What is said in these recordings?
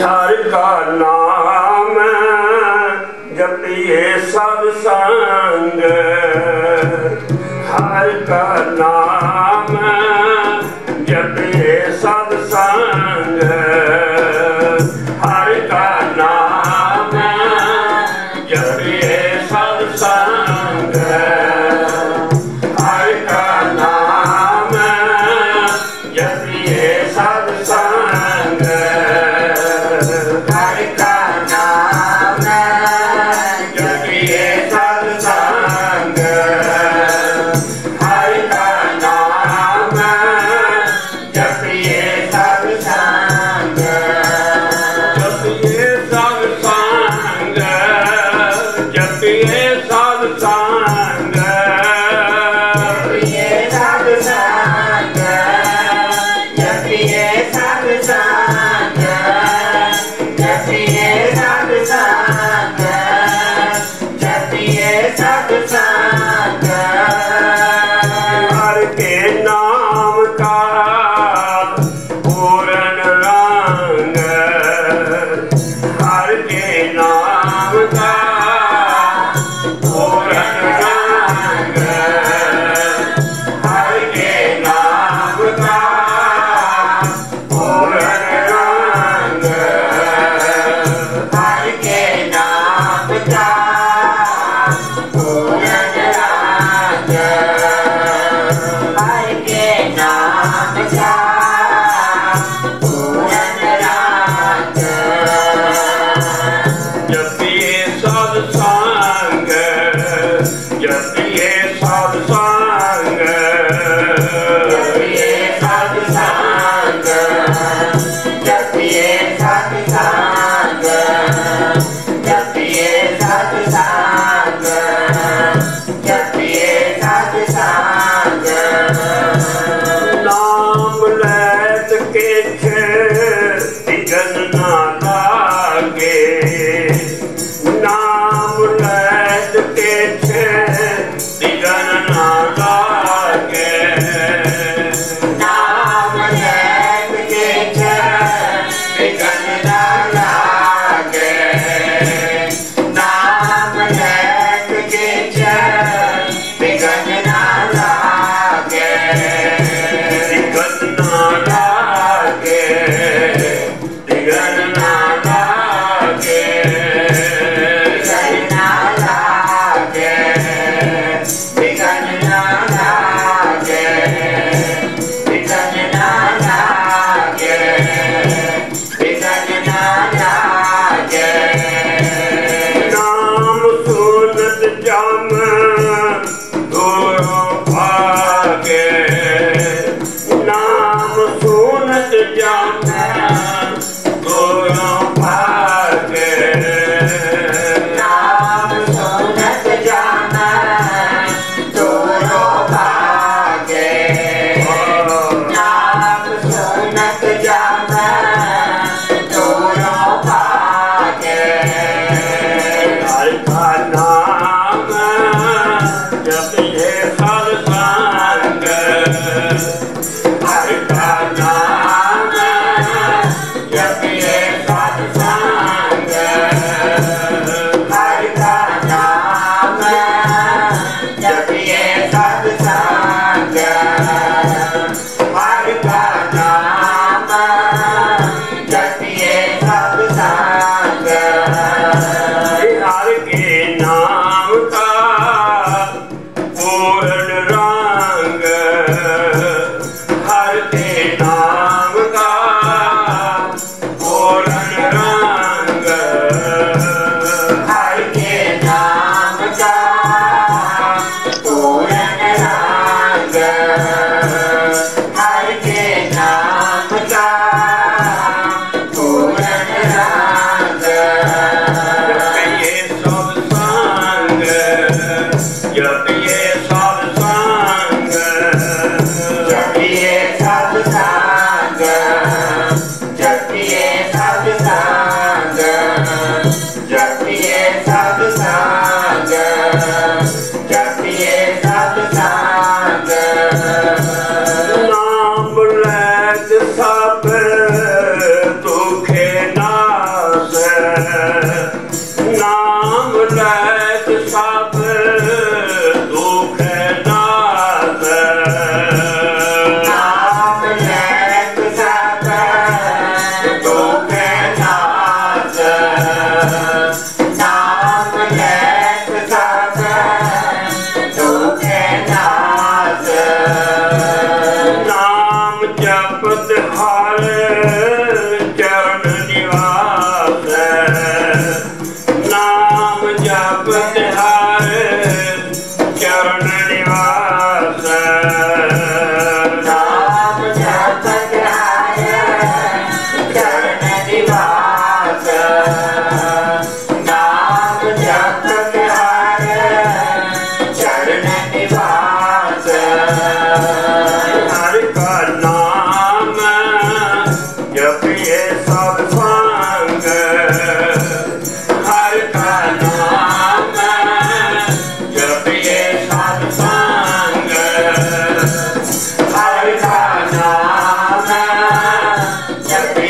ਹਰ ਕਾ ਨਾਮ ਜਪੀਏ ਸਭ ਸੰਗ। ਹਰ ਕਾ ਨਾਮ Africa.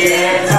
Yeah.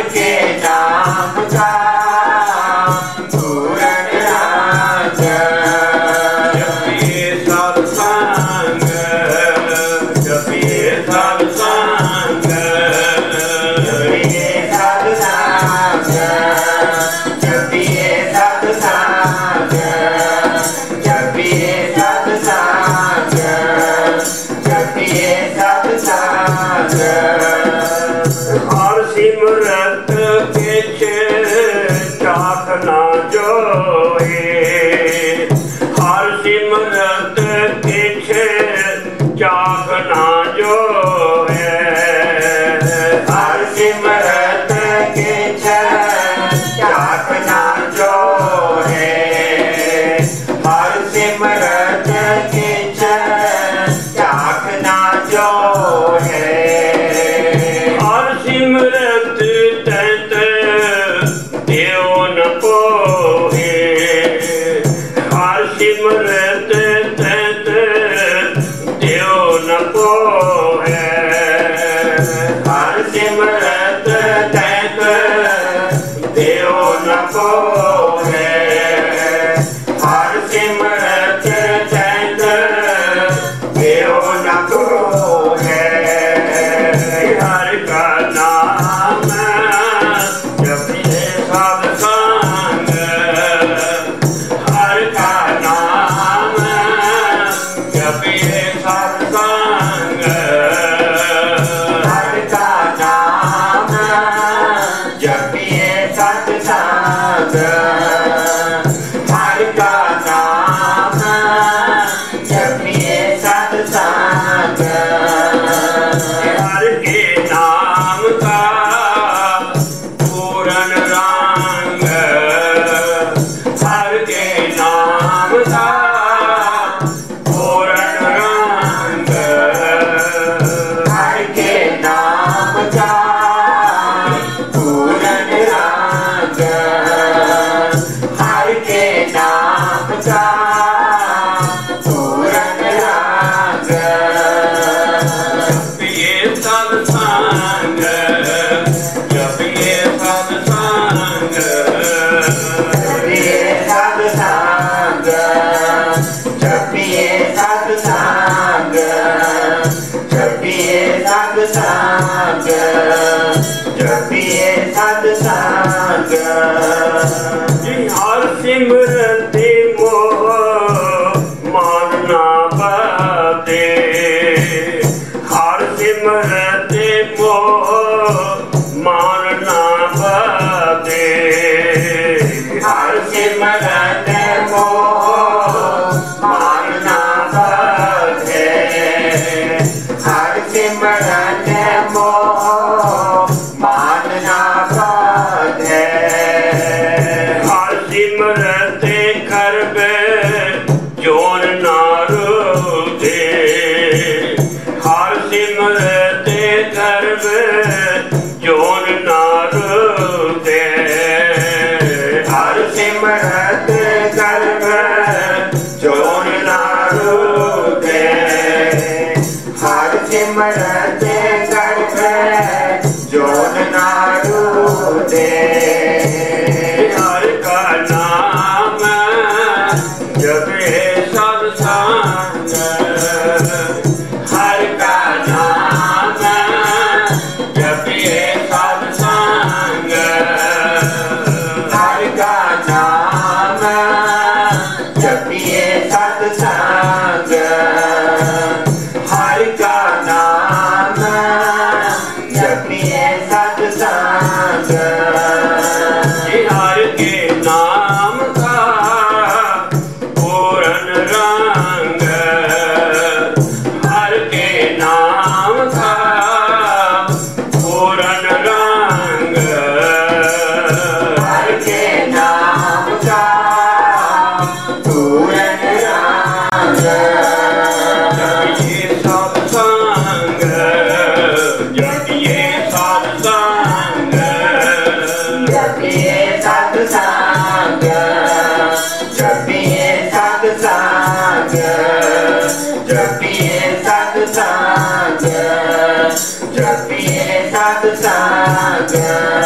Okay, John. சிமுறுத்தே happy as I thunder. Just being a sad, sad, sad.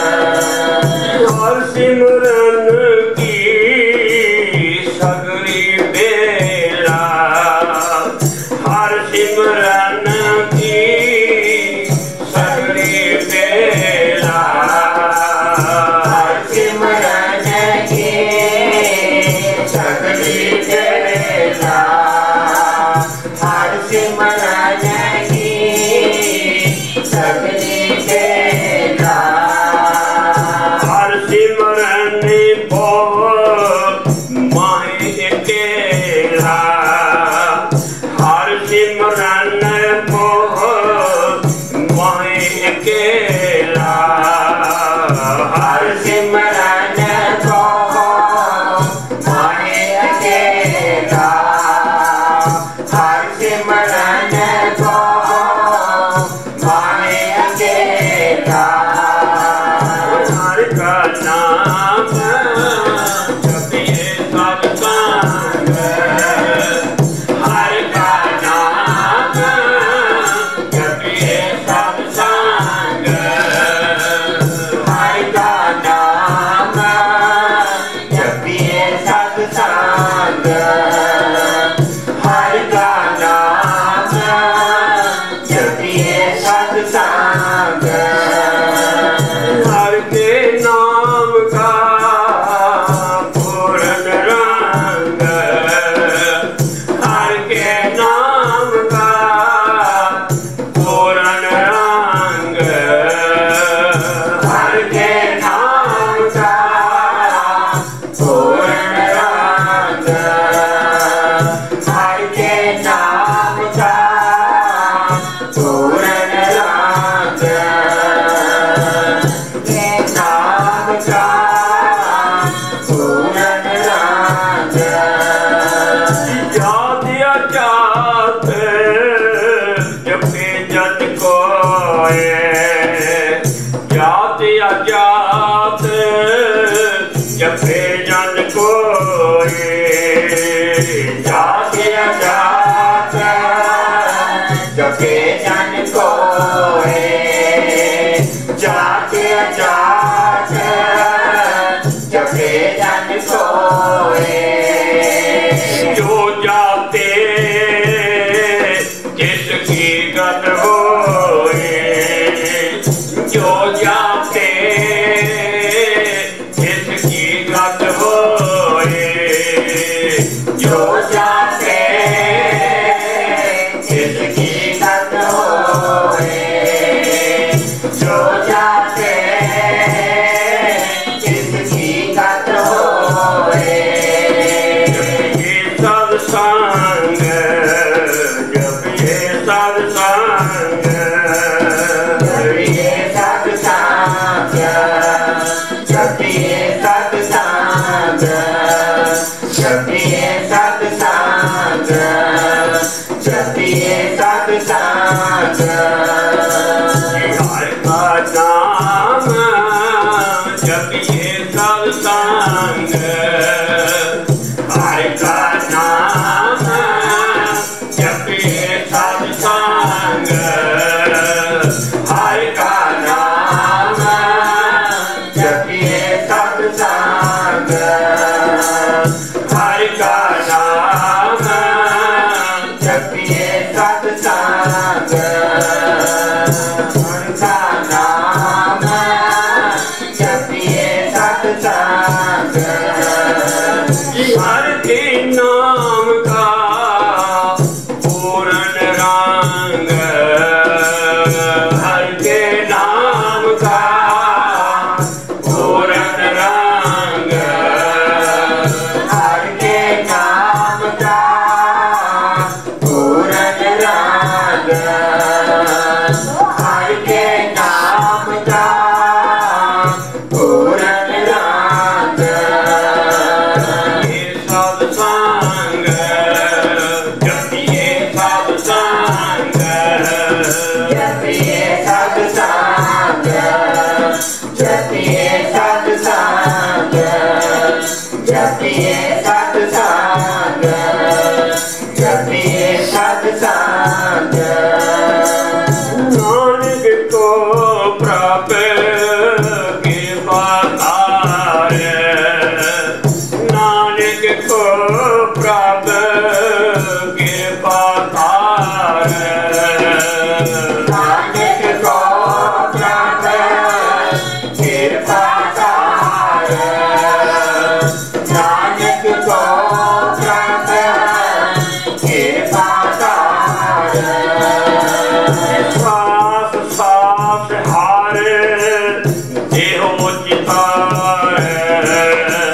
sana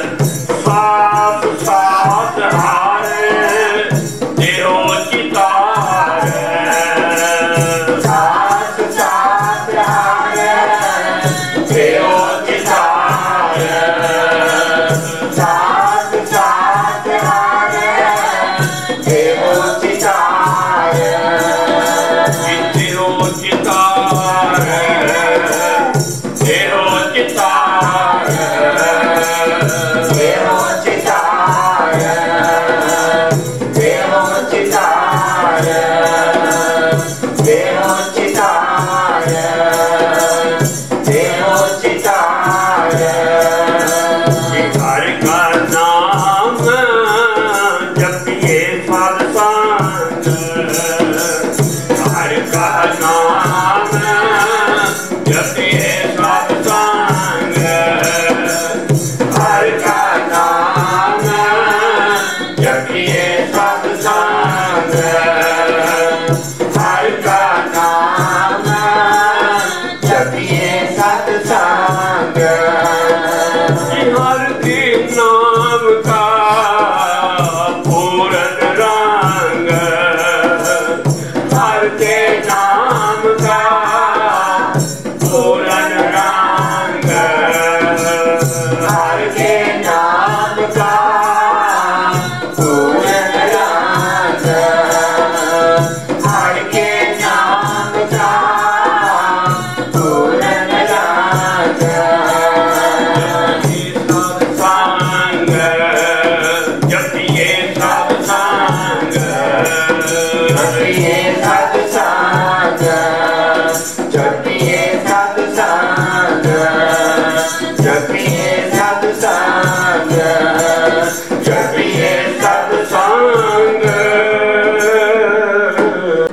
सास